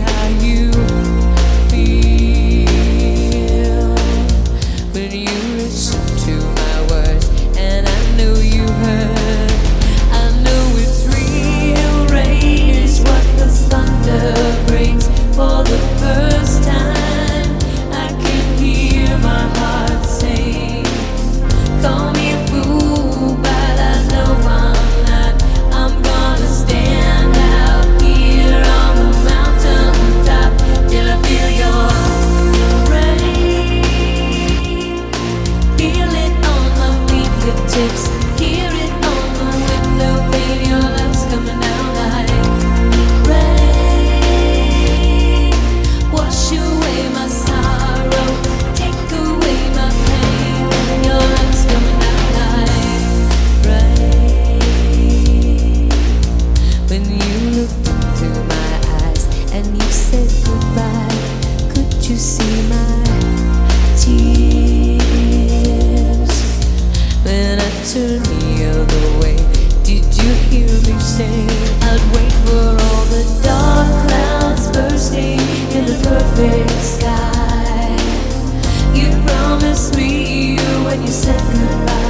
high. you see my tears when I turn the other way? Did you hear me say I'd wait for all the dark clouds bursting in the perfect sky? You promised me you when you said goodbye.